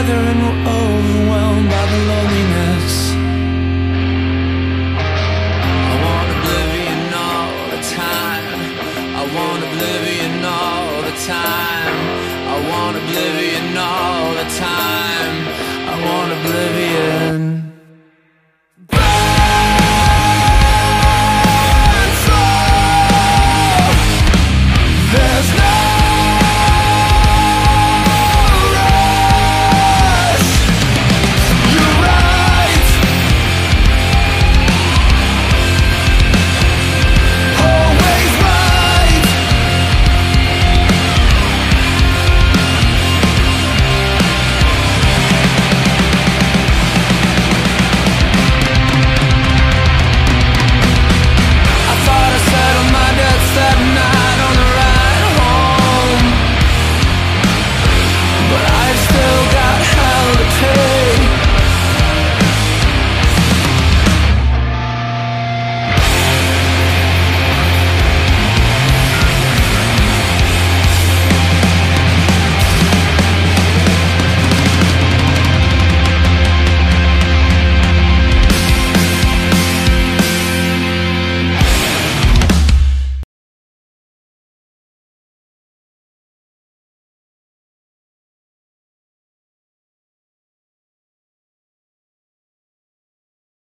together and we're overwhelmed by the loneliness. I want oblivion all the time. I want oblivion all the time. I want oblivion all the time. I want oblivion.